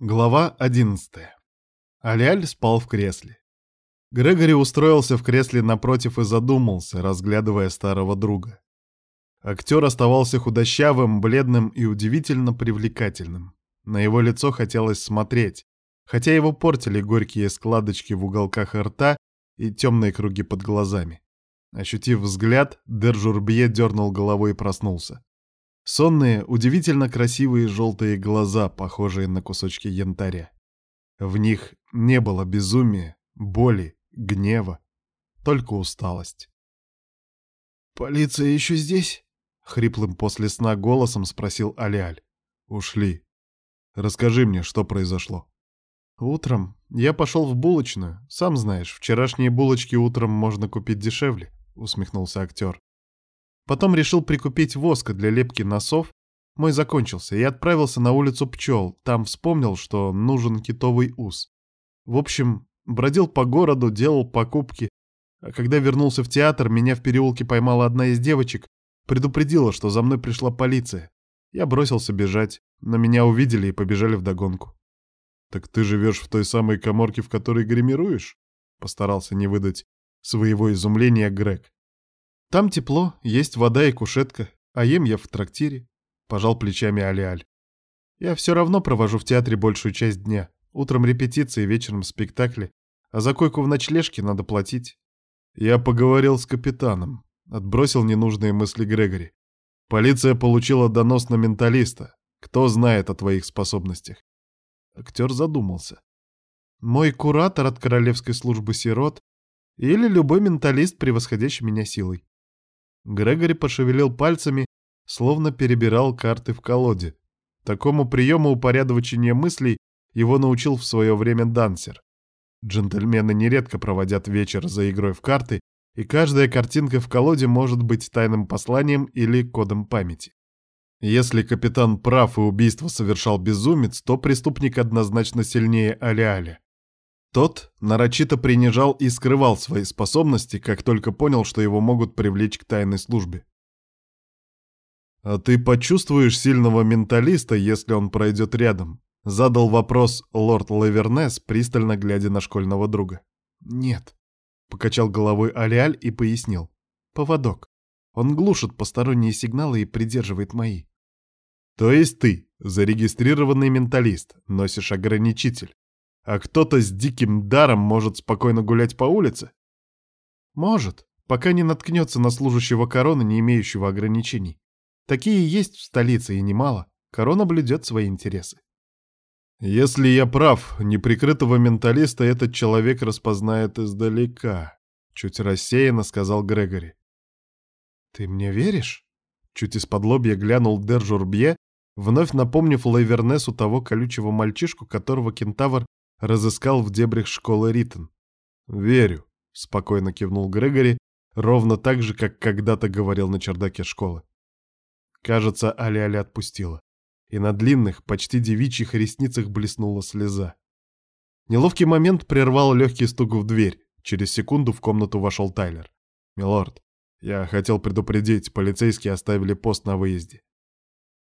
Глава 11. Аляль спал в кресле. Грегори устроился в кресле напротив и задумался, разглядывая старого друга. Актер оставался худощавым, бледным и удивительно привлекательным. На его лицо хотелось смотреть, хотя его портили горькие складочки в уголках рта и темные круги под глазами. Ощутив взгляд, Держурбье дернул головой и проснулся. Сонные, удивительно красивые желтые глаза, похожие на кусочки янтаря. В них не было безумия, боли, гнева, только усталость. «Полиция еще здесь?» — хриплым после сна голосом спросил Алиаль. «Ушли. Расскажи мне, что произошло». «Утром я пошел в булочную. Сам знаешь, вчерашние булочки утром можно купить дешевле», — усмехнулся актер. Потом решил прикупить воска для лепки носов. Мой закончился и отправился на улицу пчел. Там вспомнил, что нужен китовый ус. В общем, бродил по городу, делал покупки. А когда вернулся в театр, меня в переулке поймала одна из девочек, предупредила, что за мной пришла полиция. Я бросился бежать, но меня увидели и побежали вдогонку. «Так ты живешь в той самой коморке, в которой гримируешь?» Постарался не выдать своего изумления Грег. Там тепло, есть вода и кушетка, а ем я в трактире», — пожал плечами Алиаль. «Я все равно провожу в театре большую часть дня. Утром репетиции, вечером спектакли, а за койку в ночлежке надо платить». Я поговорил с капитаном, отбросил ненужные мысли Грегори. Полиция получила донос на менталиста. Кто знает о твоих способностях? Актер задумался. Мой куратор от Королевской службы сирот или любой менталист, превосходящий меня силой. Грегори пошевелил пальцами, словно перебирал карты в колоде. Такому приему упорядочения мыслей его научил в свое время дансер. Джентльмены нередко проводят вечер за игрой в карты, и каждая картинка в колоде может быть тайным посланием или кодом памяти. Если капитан прав и убийство совершал безумец, то преступник однозначно сильнее Али-Али. Тот нарочито принижал и скрывал свои способности, как только понял, что его могут привлечь к тайной службе. «А ты почувствуешь сильного менталиста, если он пройдет рядом?» — задал вопрос лорд Лавернес, пристально глядя на школьного друга. «Нет», — покачал головой Алиаль и пояснил. «Поводок. Он глушит посторонние сигналы и придерживает мои». «То есть ты, зарегистрированный менталист, носишь ограничитель, а кто-то с диким даром может спокойно гулять по улице? Может, пока не наткнется на служащего короны, не имеющего ограничений. Такие есть в столице и немало. Корона блюдет свои интересы. Если я прав, неприкрытого менталиста этот человек распознает издалека, чуть рассеянно сказал Грегори. Ты мне веришь? Чуть из-под лобья глянул Держурбье, вновь напомнив Лайвернесу того колючего мальчишку, которого кентавр разыскал в дебрях школы Ритон. «Верю», — спокойно кивнул Грегори, ровно так же, как когда-то говорил на чердаке школы. Кажется, Али-Али отпустила, и на длинных, почти девичьих ресницах блеснула слеза. Неловкий момент прервал легкий стук в дверь. Через секунду в комнату вошел Тайлер. «Милорд, я хотел предупредить, полицейские оставили пост на выезде».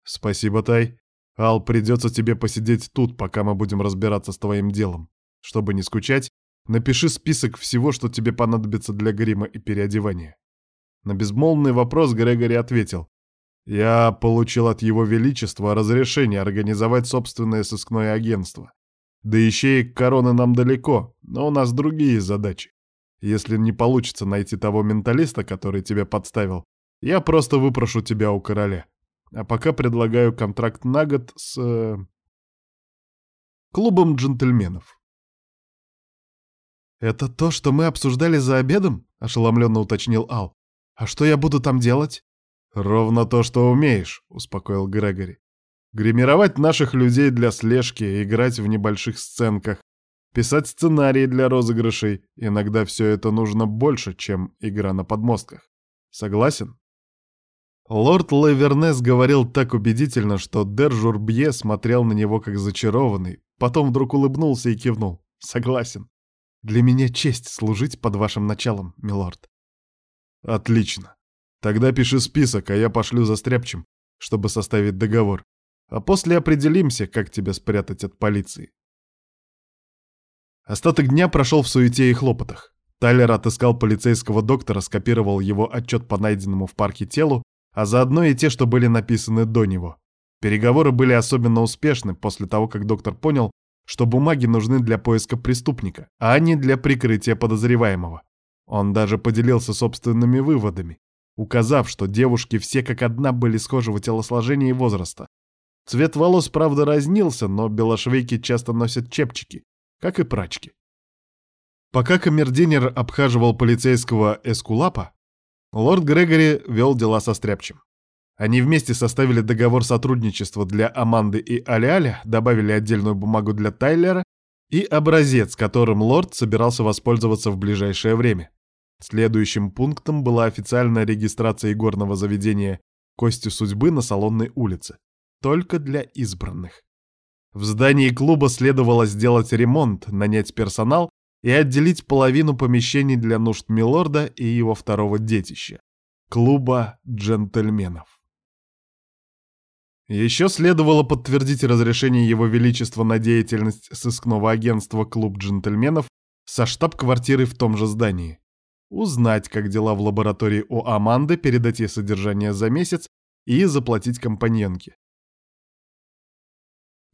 «Спасибо, Тай. Ал, придется тебе посидеть тут, пока мы будем разбираться с твоим делом. Чтобы не скучать, напиши список всего, что тебе понадобится для грима и переодевания. На безмолвный вопрос Грегори ответил. Я получил от Его Величества разрешение организовать собственное сыскное агентство. Да еще и короны нам далеко, но у нас другие задачи. Если не получится найти того менталиста, который тебя подставил, я просто выпрошу тебя у короля. А пока предлагаю контракт на год с... Э, клубом джентльменов. «Это то, что мы обсуждали за обедом?» — ошеломленно уточнил Ал. «А что я буду там делать?» «Ровно то, что умеешь», — успокоил Грегори. «Гримировать наших людей для слежки, играть в небольших сценках, писать сценарии для розыгрышей. Иногда все это нужно больше, чем игра на подмостках. Согласен?» Лорд Левернес говорил так убедительно, что Дер Журбье смотрел на него как зачарованный, потом вдруг улыбнулся и кивнул. «Согласен. Для меня честь служить под вашим началом, милорд». «Отлично. Тогда пиши список, а я пошлю за стряпчем, чтобы составить договор. А после определимся, как тебя спрятать от полиции. Остаток дня прошел в суете и хлопотах. Тайлер отыскал полицейского доктора, скопировал его отчет по найденному в парке телу, а заодно и те, что были написаны до него. Переговоры были особенно успешны после того, как доктор понял, что бумаги нужны для поиска преступника, а не для прикрытия подозреваемого. Он даже поделился собственными выводами, указав, что девушки все как одна были схожего телосложения и возраста. Цвет волос, правда, разнился, но белошвейки часто носят чепчики, как и прачки. Пока камердинер обхаживал полицейского Эскулапа, лорд Грегори вел дела со Стряпчем. Они вместе составили договор сотрудничества для Аманды и Аляля, добавили отдельную бумагу для Тайлера и образец, которым лорд собирался воспользоваться в ближайшее время. Следующим пунктом была официальная регистрация игорного заведения «Кости судьбы» на Салонной улице. Только для избранных. В здании клуба следовало сделать ремонт, нанять персонал и отделить половину помещений для нужд Милорда и его второго детища — клуба джентльменов. Еще следовало подтвердить разрешение Его Величества на деятельность сыскного агентства «Клуб джентльменов» со штаб-квартирой в том же здании. Узнать, как дела в лаборатории у Аманды, передать ей содержание за месяц и заплатить компаньонке.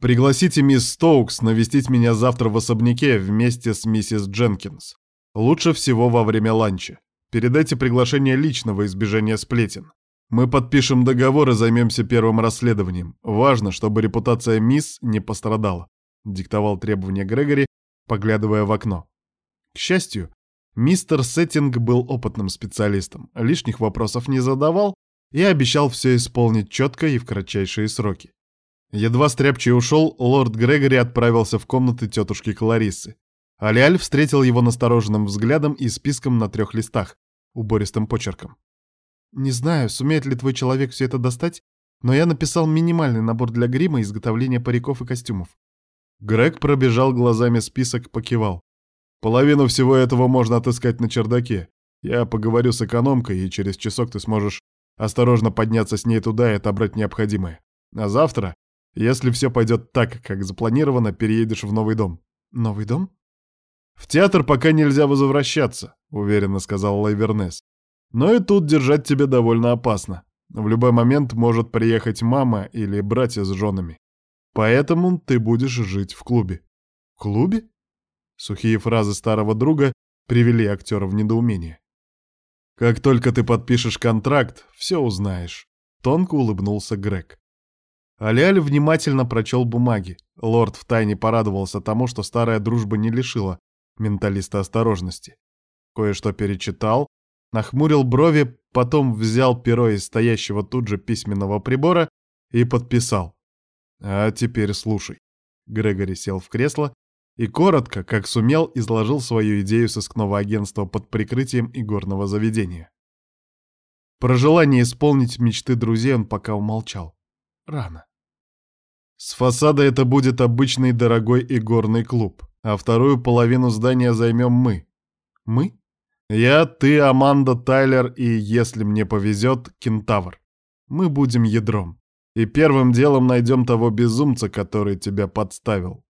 Пригласите мисс Стоукс навестить меня завтра в особняке вместе с миссис Дженкинс. Лучше всего во время ланча. Передайте приглашение лично во избежание сплетен. Мы подпишем договор и займемся первым расследованием. Важно, чтобы репутация мисс не пострадала», — диктовал требования Грегори, поглядывая в окно. К счастью, мистер Сеттинг был опытным специалистом, лишних вопросов не задавал и обещал все исполнить четко и в кратчайшие сроки. Едва Стряпчий ушел, лорд Грегори отправился в комнаты тетушки Кларисы. Алиаль встретил его настороженным взглядом и списком на трех листах, убористым почерком. Не знаю, сумеет ли твой человек все это достать, но я написал минимальный набор для грима, изготовления париков и костюмов. Грег пробежал глазами список, покивал. Половину всего этого можно отыскать на чердаке. Я поговорю с экономкой, и через часок ты сможешь осторожно подняться с ней туда и отобрать необходимое. А завтра, если все пойдет так, как запланировано, переедешь в новый дом. Новый дом? В театр пока нельзя возвращаться, уверенно сказал Лайвернес. Но и тут держать тебя довольно опасно. В любой момент может приехать мама или братья с женами. Поэтому ты будешь жить в клубе. В клубе? Сухие фразы старого друга привели актера в недоумение. Как только ты подпишешь контракт, все узнаешь. Тонко улыбнулся Грег. Аляль внимательно прочел бумаги. Лорд втайне порадовался тому, что старая дружба не лишила менталиста осторожности. Кое-что перечитал, нахмурил брови, потом взял перо из стоящего тут же письменного прибора и подписал. «А теперь слушай». Грегори сел в кресло и коротко, как сумел, изложил свою идею сыскного агентства под прикрытием игорного заведения. Про желание исполнить мечты друзей он пока умолчал. Рано. С фасада это будет обычный дорогой игорный клуб, а вторую половину здания займем мы. Мы? Я, ты, Аманда, Тайлер и, если мне повезет, Кентавр. Мы будем ядром. И первым делом найдем того безумца, который тебя подставил.